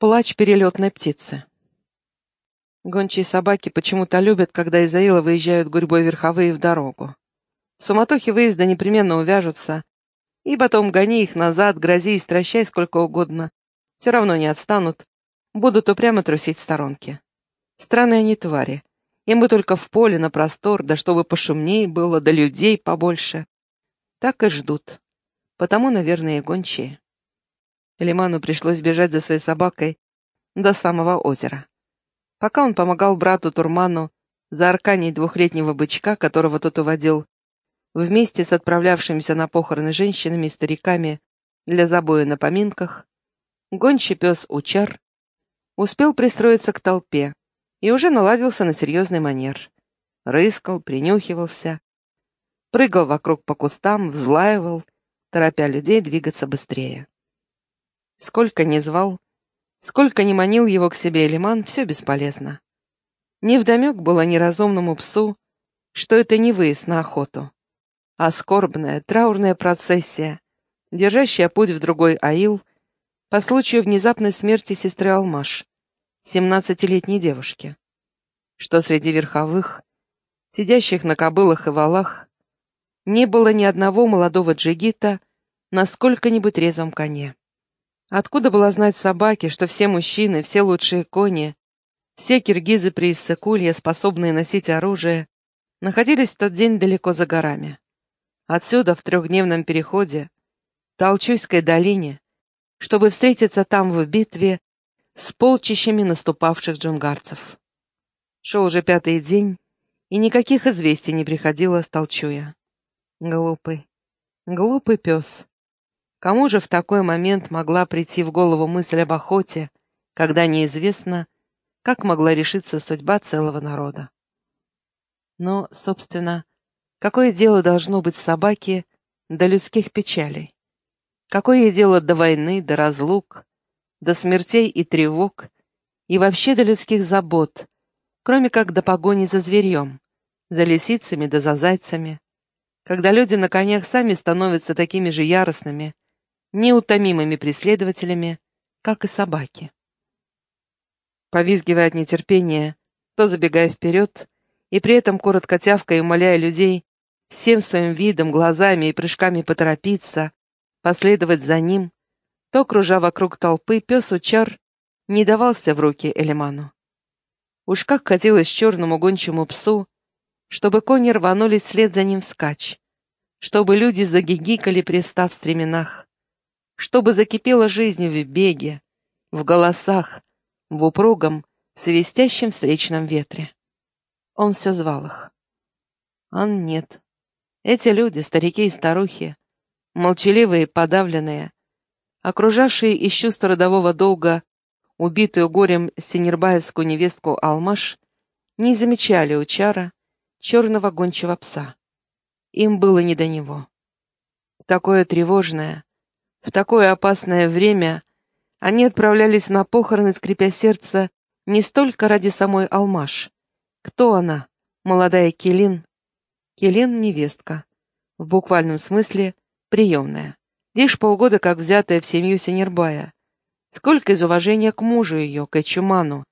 Плач перелетной птицы. Гончие собаки почему-то любят, когда из Аила выезжают гурьбой верховые в дорогу. Суматохи выезда непременно увяжутся, и потом гони их назад, грози и стращай сколько угодно. Все равно не отстанут, будут упрямо трусить в сторонке. Странные они твари. Им бы только в поле, на простор, да чтобы пошумнее было, да людей побольше. Так и ждут. Потому, наверное, и гончие. Лиману пришлось бежать за своей собакой до самого озера. Пока он помогал брату Турману за арканей двухлетнего бычка, которого тот уводил, вместе с отправлявшимися на похороны женщинами и стариками для забоя на поминках, гончий пес Учар успел пристроиться к толпе и уже наладился на серьезный манер. Рыскал, принюхивался, прыгал вокруг по кустам, взлаивал, торопя людей двигаться быстрее. Сколько ни звал, сколько ни манил его к себе Элиман, все бесполезно. Невдомек было неразумному псу, что это не выезд на охоту, а скорбная, траурная процессия, держащая путь в другой аил по случаю внезапной смерти сестры Алмаш, семнадцатилетней девушки, что среди верховых, сидящих на кобылах и валах, не было ни одного молодого джигита на сколько-нибудь резвом коне. Откуда было знать собаке, что все мужчины, все лучшие кони, все киргизы при Иссыкулье, способные носить оружие, находились в тот день далеко за горами. Отсюда, в трехдневном переходе, Толчуйской долине, чтобы встретиться там в битве с полчищами наступавших джунгарцев. Шел уже пятый день, и никаких известий не приходило с Толчуя. Глупый, глупый пес. Кому же в такой момент могла прийти в голову мысль об охоте, когда неизвестно, как могла решиться судьба целого народа? Но, собственно, какое дело должно быть собаке до людских печалей? Какое дело до войны, до разлук, до смертей и тревог, и вообще до людских забот, кроме как до погони за зверьем, за лисицами да за зайцами, когда люди на конях сами становятся такими же яростными, неутомимыми преследователями, как и собаки. Повизгивая от нетерпения, то забегая вперед, и при этом коротко тявкая и умоляя людей всем своим видом, глазами и прыжками поторопиться, последовать за ним, то, кружа вокруг толпы, пес Учар не давался в руки Элеману. Уж как хотелось черному гончему псу, чтобы кони рванулись вслед за ним вскачь, чтобы люди загигикали, привстав в стременах, чтобы закипела жизнь в беге, в голосах, в упругом, свистящем встречном ветре. Он все звал их. Ан нет. Эти люди, старики и старухи, молчаливые и подавленные, окружавшие из чувства родового долга убитую горем синербаевскую невестку Алмаш, не замечали у Чара черного гончего пса. Им было не до него. Такое тревожное, в такое опасное время они отправлялись на похороны, скрипя сердце, не столько ради самой Алмаш. Кто она? Молодая Келин? Келин — невестка. В буквальном смысле — приемная. Лишь полгода как взятая в семью Синербая. Сколько из уважения к мужу ее, к Эчуману,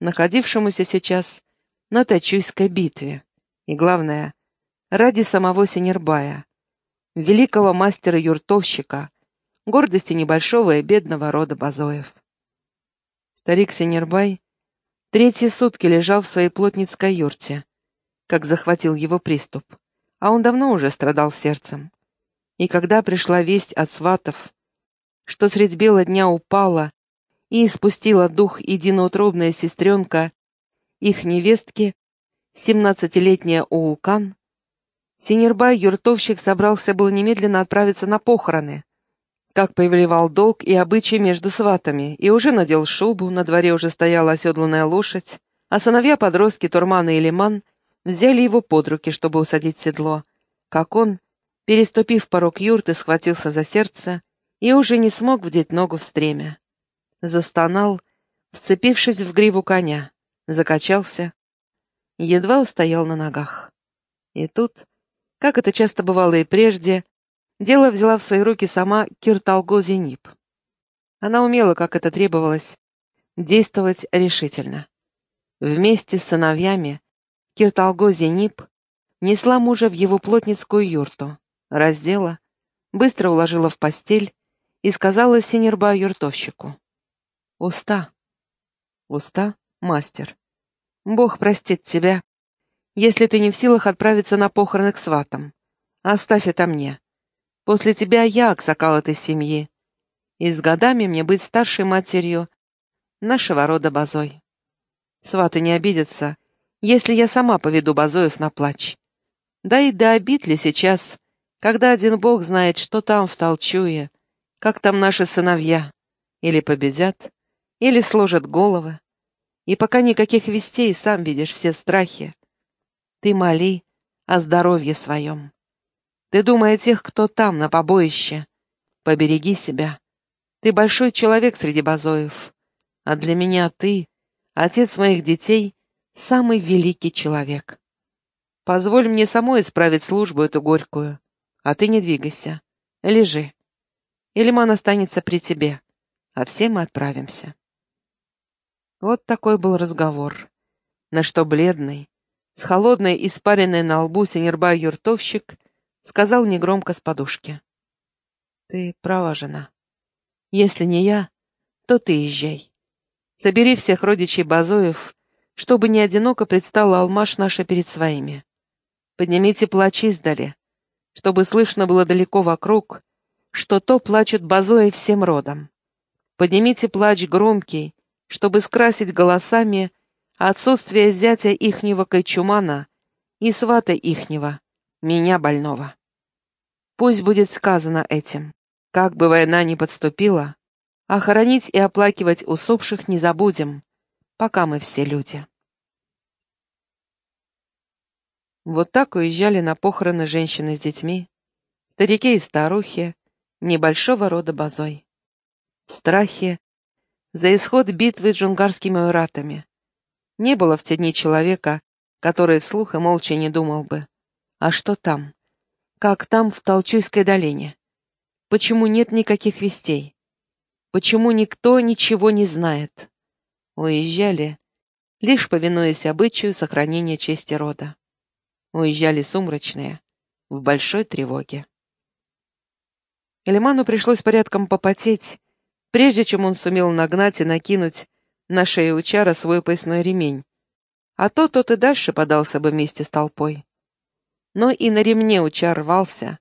находившемуся сейчас на Тачуйской битве. И главное, ради самого Синербая, великого мастера-юртовщика, гордости небольшого и бедного рода Базоев. Старик Синербай третьи сутки лежал в своей плотницкой юрте, как захватил его приступ, а он давно уже страдал сердцем. И когда пришла весть от сватов, что средь бела дня упала и испустила дух единоутробная сестренка их невестки, семнадцатилетняя Уулкан, Синербай, юртовщик, собрался был немедленно отправиться на похороны, как повелевал долг и обычай между сватами, и уже надел шубу, на дворе уже стояла оседланная лошадь, а сыновья-подростки Турмана и Лиман взяли его под руки, чтобы усадить седло, как он, переступив порог юрты, схватился за сердце и уже не смог вдеть ногу в стремя. Застонал, вцепившись в гриву коня, закачался, едва устоял на ногах. И тут, как это часто бывало и прежде, Дело взяла в свои руки сама Кирталго Зениб. Она умела, как это требовалось, действовать решительно. Вместе с сыновьями Кирталгози Нип несла мужа в его плотницкую юрту, раздела, быстро уложила в постель и сказала Синерба юртовщику. «Уста. Уста, мастер. Бог простит тебя, если ты не в силах отправиться на похороны к сватам. Оставь это мне. После тебя я аксакал этой семьи, и с годами мне быть старшей матерью нашего рода Базой. Сваты не обидятся, если я сама поведу Базоев на плач. Да и до обид ли сейчас, когда один бог знает, что там в Толчуе, как там наши сыновья, или победят, или сложат головы. И пока никаких вестей, сам видишь все страхи. Ты моли о здоровье своем. Ты думай о тех, кто там, на побоище. Побереги себя. Ты большой человек среди базоев. А для меня ты, отец моих детей, самый великий человек. Позволь мне самой исправить службу эту горькую, а ты не двигайся. Лежи. Илиман останется при тебе, а все мы отправимся. Вот такой был разговор, на что бледный, с холодной испариной на лбу Синербай юртовщик сказал негромко с подушки. «Ты права, жена. Если не я, то ты езжай. Собери всех родичей Базоев, чтобы не одиноко предстала Алмаш наша перед своими. Поднимите плач издали, чтобы слышно было далеко вокруг, что то плачут Базои всем родом. Поднимите плач громкий, чтобы скрасить голосами отсутствие зятя ихнего Кайчумана и свата ихнего, меня больного. Пусть будет сказано этим, как бы война ни подступила, а хоронить и оплакивать усопших не забудем, пока мы все люди. Вот так уезжали на похороны женщины с детьми, старики и старухи, небольшого рода базой. В страхе за исход битвы с джунгарскими уратами. Не было в те дни человека, который вслух и молча не думал бы. А что там? Как там, в Толчуйской долине? Почему нет никаких вестей? Почему никто ничего не знает? Уезжали, лишь повинуясь обычаю сохранения чести рода. Уезжали сумрачные, в большой тревоге. Элиману пришлось порядком попотеть, прежде чем он сумел нагнать и накинуть на шею Учара свой поясной ремень, а то тот и дальше подался бы вместе с толпой. Но и на ремне Учар рвался,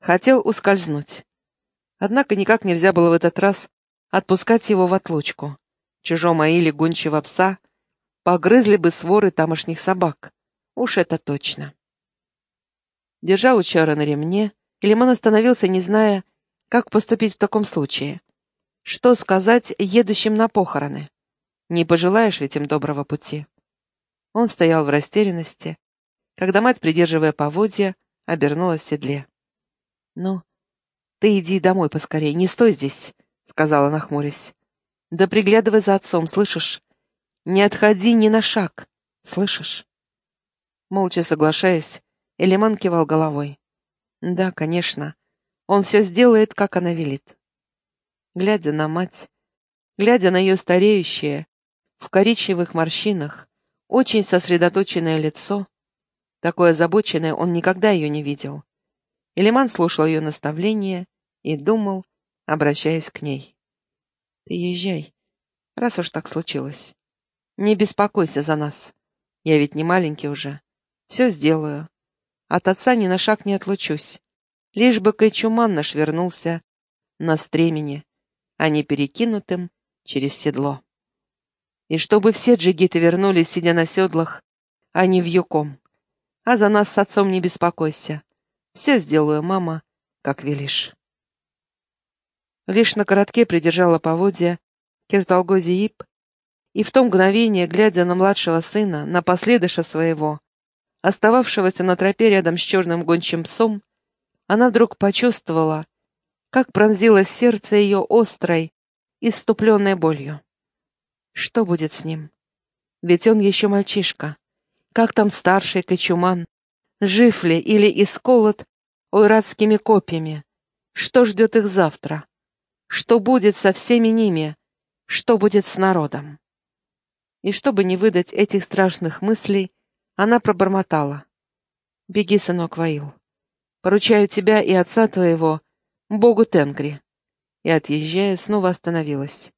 хотел ускользнуть. Однако никак нельзя было в этот раз отпускать его в отлучку. Чужом аиле гончего пса погрызли бы своры тамошних собак. Уж это точно. Держа Учара на ремне, Илиман остановился, не зная, как поступить в таком случае. Что сказать едущим на похороны? Не пожелаешь ведь им доброго пути. Он стоял в растерянности, когда мать, придерживая поводья, обернулась в седле. «Ну, ты иди домой поскорее, не стой здесь», сказала, нахмурясь. «Да приглядывай за отцом, слышишь? Не отходи ни на шаг, слышишь?» Молча соглашаясь, Элиман кивал головой. «Да, конечно, он все сделает, как она велит». Глядя на мать, глядя на ее стареющее, в коричневых морщинах, очень сосредоточенное лицо, такое озабоченное он никогда ее не видел. Элиман слушал ее наставления и думал, обращаясь к ней. «Ты езжай, раз уж так случилось. Не беспокойся за нас. Я ведь не маленький уже. Все сделаю. От отца ни на шаг не отлучусь. Лишь бы Кайчуман наш вернулся на стремени, а не перекинутым через седло. И чтобы все джигиты вернулись, сидя на седлах, а не в юком. А за нас с отцом не беспокойся. Все сделаю, мама, как велишь. Лишь на коротке придержала поводья Кирталгози Ип, и в то мгновение, глядя на младшего сына, на последыша своего, остававшегося на тропе рядом с черным гончим псом, она вдруг почувствовала, как пронзило сердце ее острой, иступленной болью. Что будет с ним? Ведь он еще мальчишка. Как там старший Кочуман? Жив ли или исколот ойратскими копьями? Что ждет их завтра? Что будет со всеми ними? что будет с народом. И чтобы не выдать этих страшных мыслей, она пробормотала. «Беги, сынок Ваил. Поручаю тебя и отца твоего, Богу Тенгри». И, отъезжая, снова остановилась.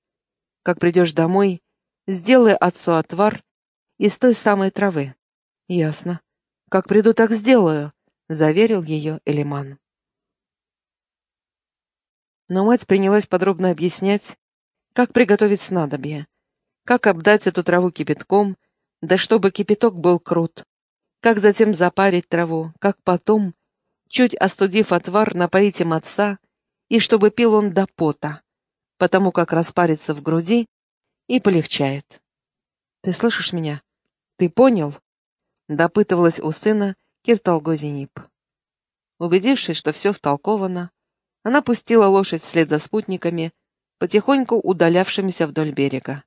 «Как придешь домой, сделай отцу отвар из той самой травы». «Ясно. Как приду, так сделаю», — заверил ее Элиман. Но мать принялась подробно объяснять, как приготовить снадобье, как обдать эту траву кипятком, да чтобы кипяток был крут, как затем запарить траву, как потом, чуть остудив отвар, напоить им отца, и чтобы пил он до пота, потому как распарится в груди и полегчает. «Ты слышишь меня? Ты понял?» — допытывалась у сына Кирталгозинип. Убедившись, что все втолковано, она пустила лошадь вслед за спутниками, потихоньку удалявшимися вдоль берега.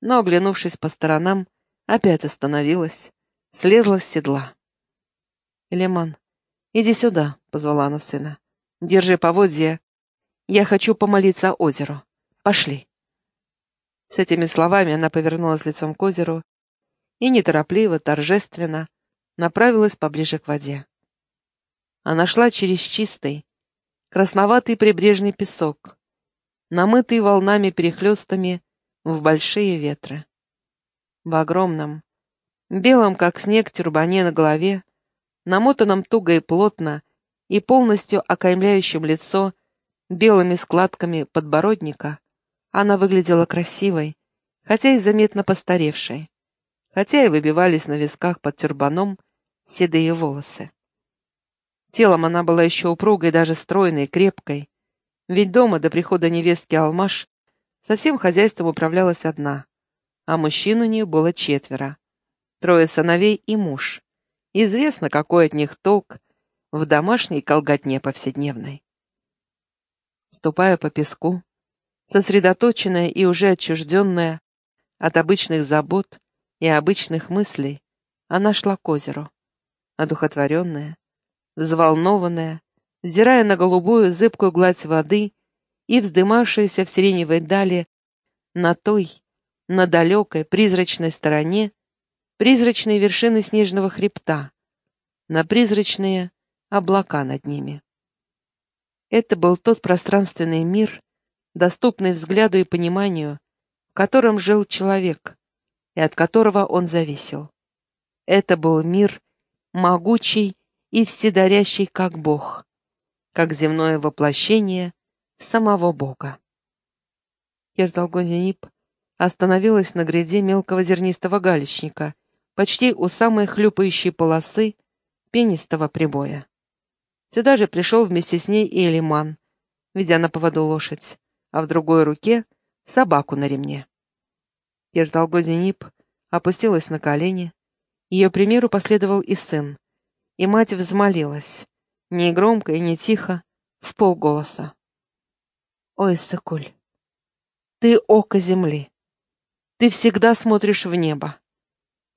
Но, оглянувшись по сторонам, опять остановилась, слезла с седла. «Леман, иди сюда», — позвала она сына. «Держи поводья. Я хочу помолиться озеру. Пошли». С этими словами она повернулась лицом к озеру и неторопливо, торжественно направилась поближе к воде. Она шла через чистый, красноватый прибрежный песок, намытый волнами-перехлестами в большие ветры. В огромном, белом, как снег, тюрбане на голове, намотанном туго и плотно и полностью окаймляющем лицо белыми складками подбородника, она выглядела красивой, хотя и заметно постаревшей, хотя и выбивались на висках под тюрбаном седые волосы. Телом она была еще упругой, даже стройной, крепкой, ведь дома до прихода невестки Алмаш со всем хозяйством управлялась одна, а мужчин у нее было четверо. Трое сыновей и муж. Известно, какой от них толк в домашней колготне повседневной. Ступая по песку, сосредоточенная и уже отчужденная от обычных забот и обычных мыслей, она шла к озеру, одухотворенная, взволнованная, взирая на голубую зыбкую гладь воды и вздымавшаяся в сиреневой дали на той, на далекой, призрачной стороне, призрачные вершины снежного хребта, на призрачные облака над ними. Это был тот пространственный мир, доступный взгляду и пониманию, в котором жил человек и от которого он зависел. Это был мир могучий и вседарящий, как Бог, как земное воплощение самого Бога. Кирталгозинип остановилась на гряде мелкого зернистого галечника, почти у самой хлюпающей полосы пенистого прибоя. Сюда же пришел вместе с ней и Элиман, ведя на поводу лошадь, а в другой руке — собаку на ремне. Кирталгозинип опустилась на колени, ее примеру последовал и сын, и мать взмолилась не громко и не тихо, в полголоса. Ой, Соколь, ты око земли. Ты всегда смотришь в небо.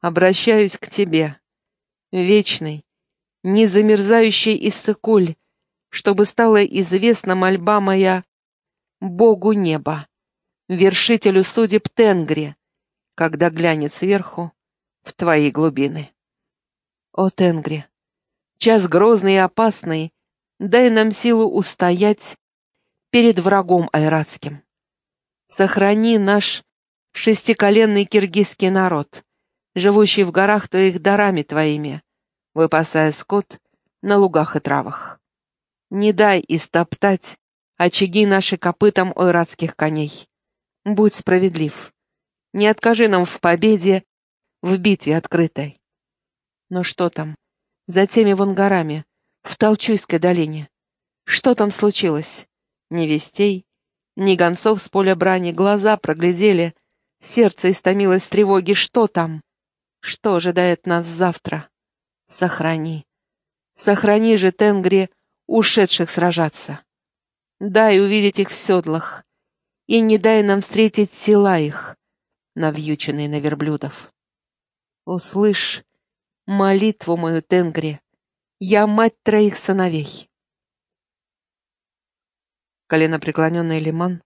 Обращаюсь к тебе, вечный, незамерзающий Иссыкуль, чтобы стала известна мольба моя Богу неба, вершителю судеб Тенгри, когда глянет сверху в твои глубины. О, Тенгри, час грозный и опасный, дай нам силу устоять перед врагом айратским. Сохрани наш шестиколенный киргизский народ, живущий в горах твоих дарами твоими, выпасая скот на лугах и травах. Не дай истоптать очаги наши копытам ойратских коней. Будь справедлив. Не откажи нам в победе в битве открытой. Но что там? за теми вон горами, в Толчуйской долине. Что там случилось? Ни вестей, ни гонцов с поля брани глаза проглядели, сердце истомилось тревоги. Что там? Что ожидает нас завтра? Сохрани. Сохрани же, Тенгри, ушедших сражаться. Дай увидеть их в седлах, и не дай нам встретить тела их, навьюченные на верблюдов. Услышь, молитву мою, Тенгри. Я мать троих сыновей. Коленопреклоненный Лиман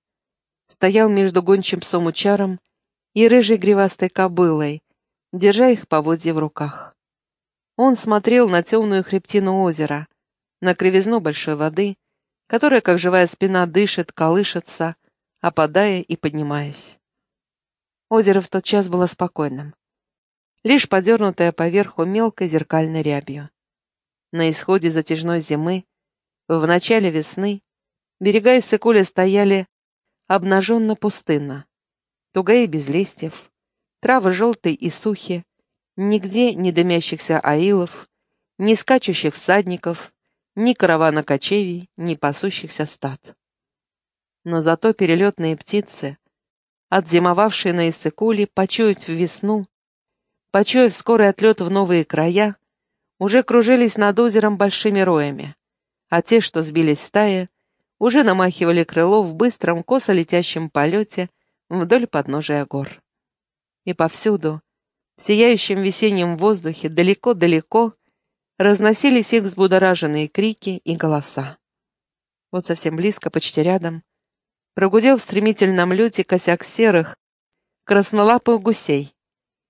стоял между гончим псом Учаром и рыжей гривастой кобылой, держа их поводья в руках. Он смотрел на темную хребтину озера, на кривизну большой воды, которая, как живая спина, дышит, колышется, опадая и поднимаясь. Озеро в тот час было спокойным, лишь подернутое поверху мелкой зеркальной рябью. На исходе затяжной зимы, в начале весны, берега Иссыкуля стояли обнаженно пустынно, тугая без листьев, травы желтые и сухие, Нигде ни дымящихся аилов, ни скачущих всадников, ни каравана кочевий, ни пасущихся стад. Но зато перелетные птицы, отзимовавшие на Иссыкуле, почуять в весну, почуяв скорый отлет в новые края, уже кружились над озером большими роями, а те, что сбились в стаи, уже намахивали крыло в быстром косо летящем полете вдоль подножия гор. И повсюду, в сияющем весеннем воздухе далеко-далеко разносились их взбудораженные крики и голоса. Вот совсем близко, почти рядом, прогудел в стремительном лете косяк серых, краснолапых гусей.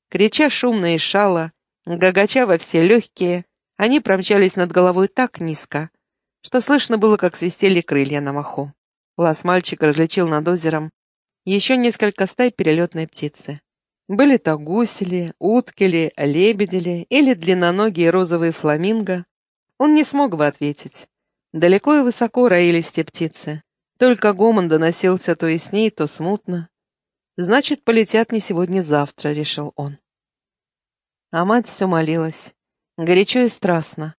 Крича шумно и шало, гагача во все легкие, они промчались над головой так низко, что слышно было, как свистели крылья на маху. Лас мальчик различил над озером еще несколько стай перелетной птицы. Были то гусели, уткели, лебедели или длинноногие розовые фламинго, он не смог бы ответить. Далеко и высоко роились те птицы. Только гомон доносился то ясней, то смутно. Значит, полетят не сегодня-завтра, решил он. А мать все молилась, горячо и страстно,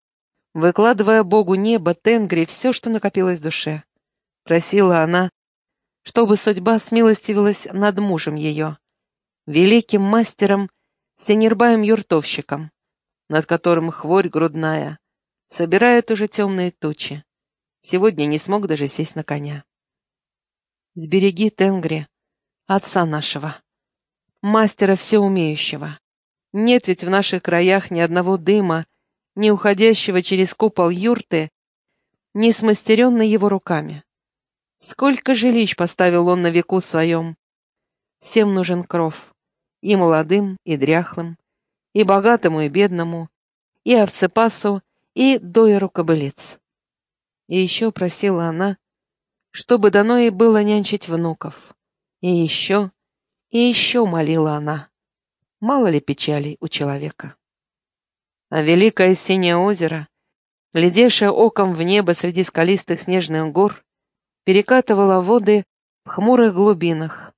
выкладывая Богу небо, Тенгри, все, что накопилось в душе. Просила она, чтобы судьба смилостивилась над мужем ее, великим мастером Сенербаем-юртовщиком, над которым хворь грудная, собирает уже темные тучи. Сегодня не смог даже сесть на коня. Сбереги, Тенгри, отца нашего, мастера всеумеющего. Нет ведь в наших краях ни одного дыма, не уходящего через купол юрты, не смастеренный его руками. Сколько жилищ поставил он на веку своем. Всем нужен кров и молодым, и дряхлым, и богатому, и бедному, и овцепасу, и доеру кобылиц. И еще просила она, чтобы дано ей было нянчить внуков. И еще, и еще молила она. Мало ли печалей у человека. А великое синее озеро, глядевшее оком в небо среди скалистых снежных гор, перекатывало воды в хмурых глубинах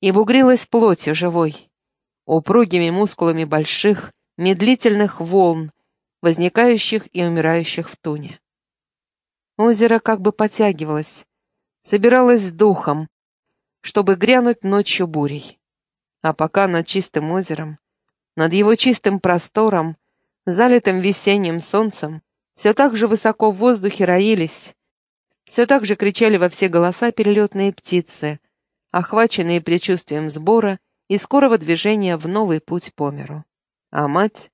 и бугрилось плотью живой, упругими мускулами больших, медлительных волн, возникающих и умирающих в туне. Озеро как бы подтягивалось, собиралось с духом, чтобы грянуть ночью бурей. А пока над чистым озером, над его чистым простором, залитым весенним солнцем, все так же высоко в воздухе роились, все так же кричали во все голоса перелетные птицы, охваченные предчувствием сбора и скорого движения в новый путь по миру. А мать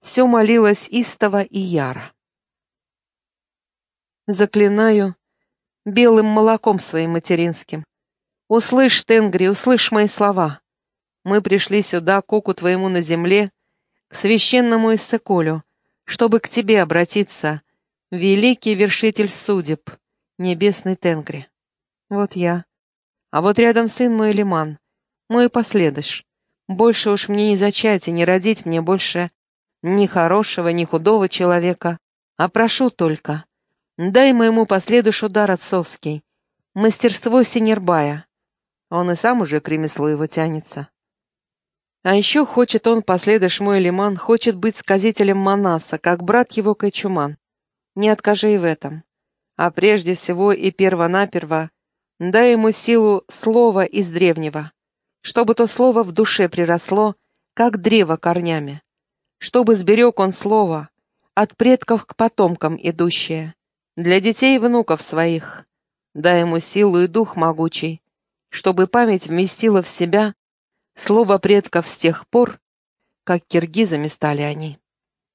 все молилась истово и яро. Заклинаю белым молоком своим материнским. Услышь, Тенгри, услышь мои слова. Мы пришли сюда, к оку твоему на земле, к священному Иссыколю, чтобы к тебе обратиться, великий вершитель судеб, небесный Тенгри. Вот я. А вот рядом сын мой Лиман, мой последуешь. Больше уж мне не зачать и не родить мне больше ни хорошего, ни худого человека, а прошу только, дай моему последушу дар отцовский, мастерство Синербая. Он и сам уже к ремеслу его тянется. А еще хочет он, последуешь мой лиман, хочет быть сказителем Манаса, как брат его Кайчуман. Не откажи и в этом. А прежде всего и перво-наперво дай ему силу слова из древнего чтобы то слово в душе приросло, как древо корнями, чтобы сберег он слово, от предков к потомкам идущее, для детей и внуков своих. Дай ему силу и дух могучий, чтобы память вместила в себя слово предков с тех пор, как киргизами стали они.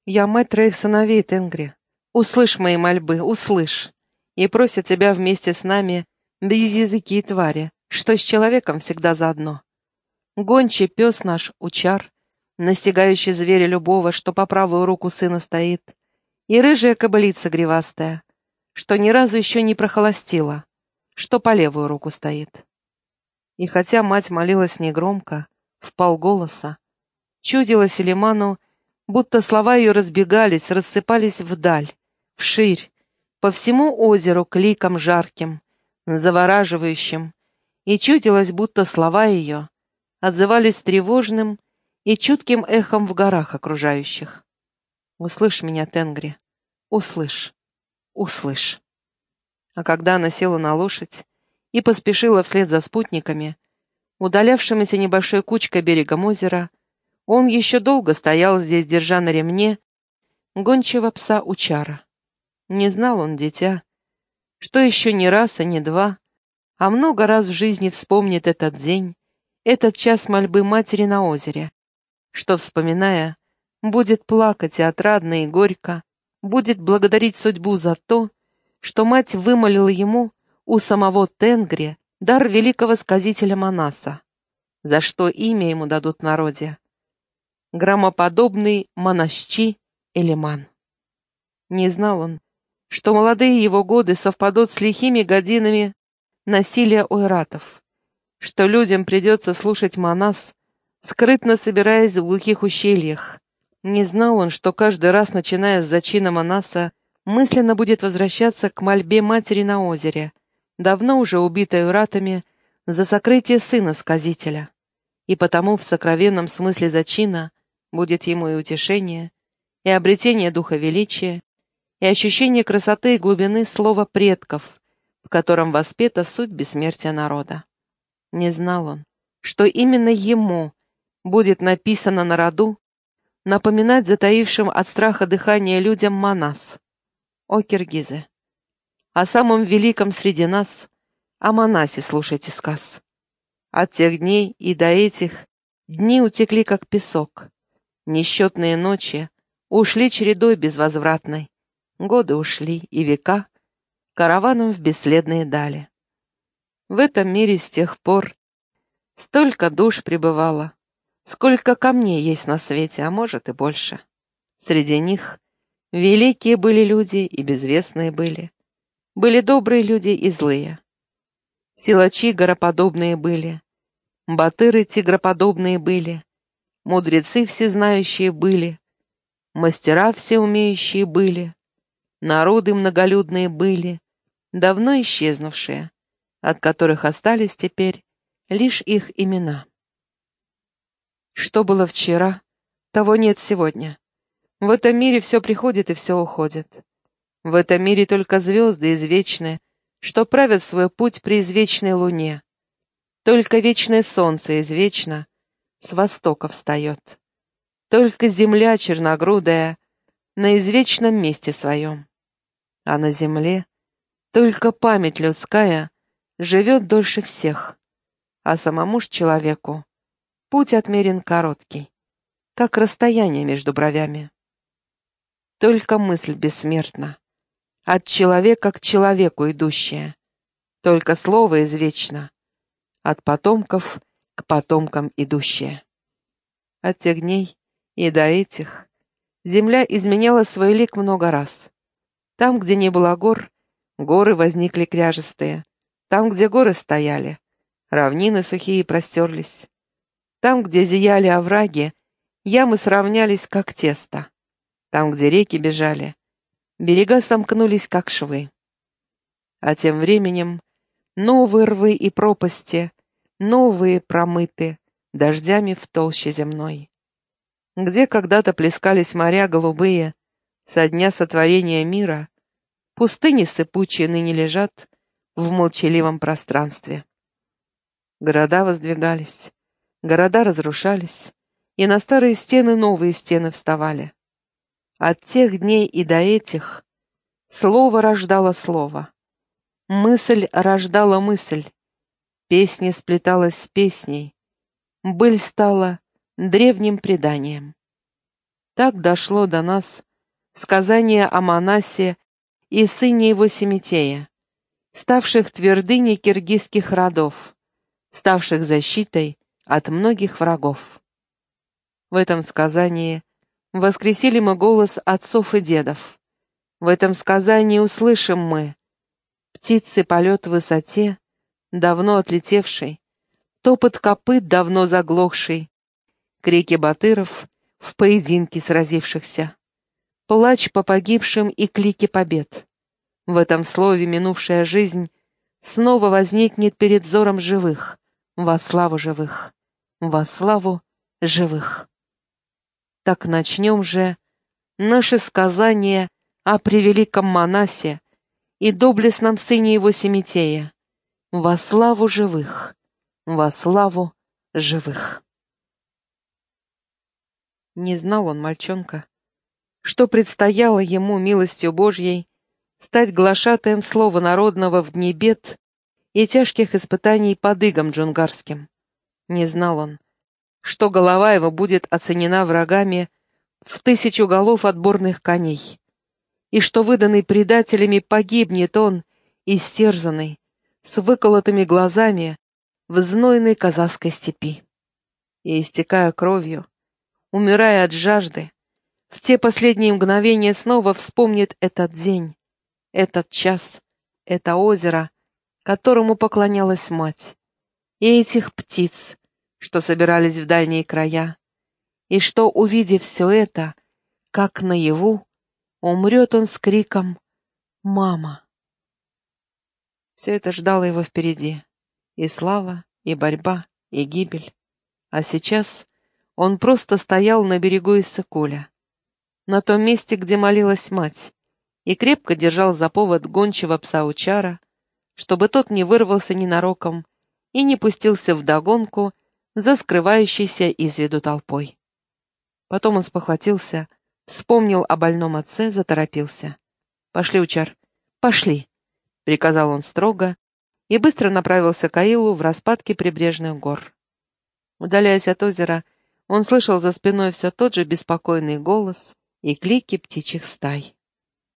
Я мать троих сыновей, Тенгри. Услышь мои мольбы, услышь. И просит тебя вместе с нами без языки и твари, что с человеком всегда заодно. Гончий пес наш, учар, настигающий зверя любого, что по правую руку сына стоит, и рыжая кобылица гривастая, что ни разу еще не прохолостила, что по левую руку стоит. И хотя мать молилась негромко, в полголоса, чудило Селиману, будто слова ее разбегались, рассыпались вдаль, вширь, по всему озеру кликом жарким, завораживающим, и чудилось, будто слова ее отзывались тревожным и чутким эхом в горах окружающих. «Услышь меня, Тенгри, услышь, услышь». А когда она села на лошадь и поспешила вслед за спутниками, удалявшимися небольшой кучкой берегом озера, он еще долго стоял здесь, держа на ремне гончего пса Учара. Не знал он, дитя, что еще не раз, а не два, а много раз в жизни вспомнит этот день, этот час мольбы матери на озере, что, вспоминая, будет плакать и отрадно, и горько, будет благодарить судьбу за то, что мать вымолила ему у самого Тенгри дар великого сказителя Манаса, за что имя ему дадут народе. Громоподобный Манасчи Элиман. Не знал он, что молодые его годы совпадут с лихими годинами насилия ойратов, что людям придется слушать Манас, скрытно собираясь в глухих ущельях. Не знал он, что каждый раз, начиная с зачина Манаса, мысленно будет возвращаться к мольбе матери на озере, давно уже убитой уратами, за сокрытие сына сказителя. И потому в сокровенном смысле зачина будет ему и утешение, и обретение духа величия, и ощущение красоты и глубины слова предков, в котором воспета суть бессмертия народа. Не знал он, что именно ему будет написано на роду напоминать затаившим от страха дыхания людям Манас. О, киргизы! О самом великом среди нас, о Манасе слушайте сказ. От тех дней и до этих дни утекли, как песок. Несчетные ночи ушли чередой безвозвратной. Годы ушли, и века караваном в бесследные дали. В этом мире с тех пор столько душ пребывало, сколько камней есть на свете, а может и больше. Среди них великие были люди и безвестные были. Были добрые люди и злые. Силачи гороподобные были, батыры тигроподобные были, мудрецы всезнающие были, мастера всеумеющие были, Народы многолюдные были, давно исчезнувшие, от которых остались теперь лишь их имена. Что было вчера, того нет сегодня. В этом мире все приходит и все уходит. В этом мире только звезды извечные, что правят свой путь при извечной луне. Только вечное солнце извечно с востока встает. Только земля черногрудая на извечном месте своем. А на земле только память людская живет дольше всех, а самому ж человеку путь отмерен короткий, как расстояние между бровями. Только мысль бессмертна, от человека к человеку идущая, только слово извечно, от потомков к потомкам идущее. От тех дней и до этих земля изменяла свой лик много раз. Там, где не было гор, горы возникли кряжестые. Там, где горы стояли, равнины сухие простерлись. Там, где зияли овраги, ямы сравнялись, как тесто. Там, где реки бежали, берега сомкнулись, как швы. А тем временем новые рвы и пропасти, новые промыты дождями в толще земной где когда-то плескались моря голубые, со дня сотворения мира, пустыни сыпучие ныне лежат в молчаливом пространстве. Города воздвигались, города разрушались, и на старые стены новые стены вставали. От тех дней и до этих слово рождало слово, мысль рождала мысль, песня сплеталась с песней, быль стала древним преданием. Так дошло до нас сказание о Манасе и сыне его Семитея, ставших твердыней киргизских родов, ставших защитой от многих врагов. В этом сказании воскресили мы голос отцов и дедов. В этом сказании услышим мы птицы полет в высоте, давно отлетевший, топот копыт давно заглохший, крики батыров в поединке сразившихся, плач по погибшим и клики побед. В этом слове минувшая жизнь снова возникнет перед взором живых, во славу живых, во славу живых. Так начнем же наше сказание о превеликом Манасе и доблестном сыне его Семитея, во славу живых, во славу живых. Не знал он, мальчонка, что предстояло ему милостью Божьей стать глашатаем слова народного в дни бед и тяжких испытаний под игом джунгарским. Не знал он, что голова его будет оценена врагами в тысячу голов отборных коней, и что выданный предателями погибнет он, истерзанный, с выколотыми глазами, в знойной казахской степи. И, истекая кровью, умирая от жажды, в те последние мгновения снова вспомнит этот день, этот час, это озеро, которому поклонялась мать, и этих птиц, что собирались в дальние края, и что, увидев все это, как наяву, умрет он с криком «Мама!». Все это ждало его впереди, и слава, и борьба, и гибель. А сейчас он просто стоял на берегу Иссыкуля, на том месте, где молилась мать, и крепко держал за повод гончего пса Учара, чтобы тот не вырвался ненароком и не пустился вдогонку за скрывающейся из виду толпой. Потом он спохватился, вспомнил о больном отце, заторопился. «Пошли, Учар, пошли!» — приказал он строго и быстро направился к Аилу в распадке прибрежных гор. Удаляясь от озера, он слышал за спиной все тот же беспокойный голос и клики птичьих стай.